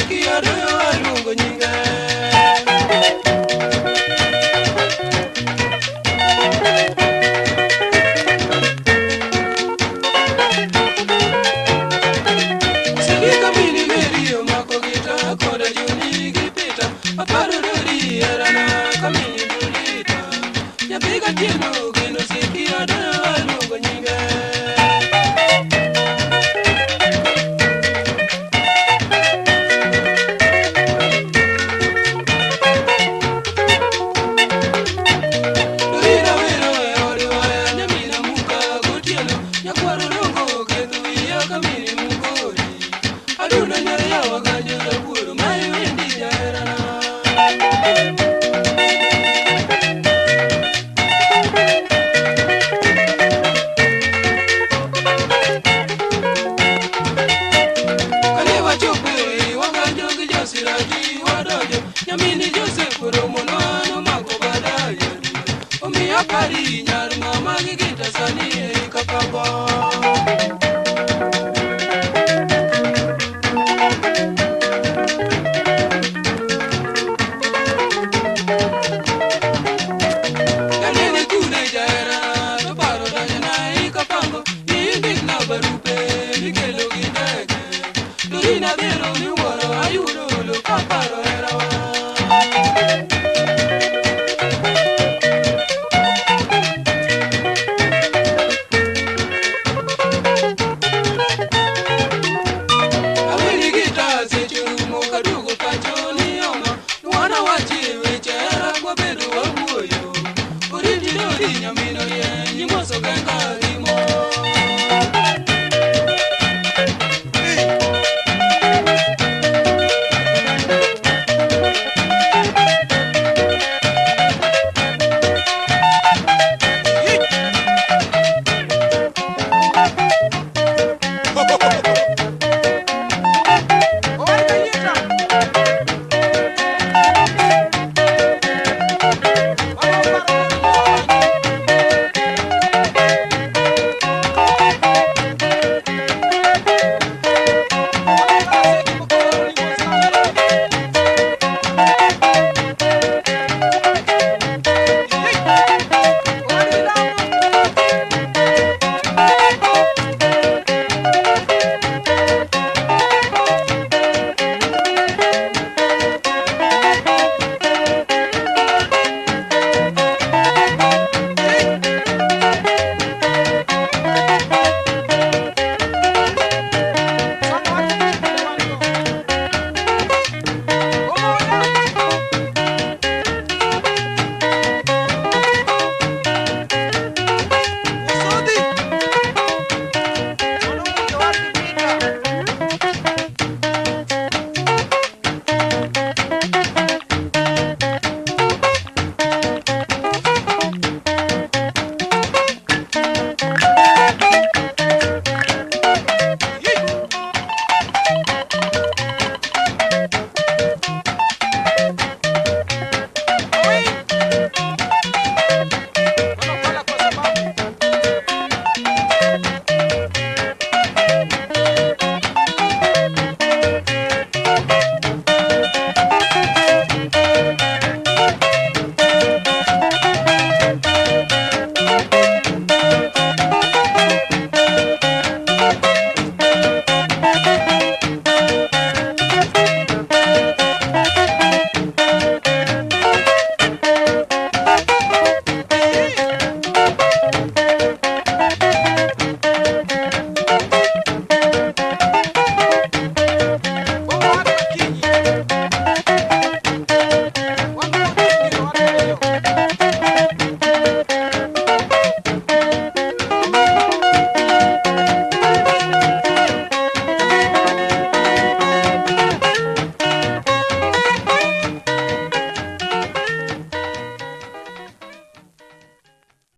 siki adoyo aluongo Por um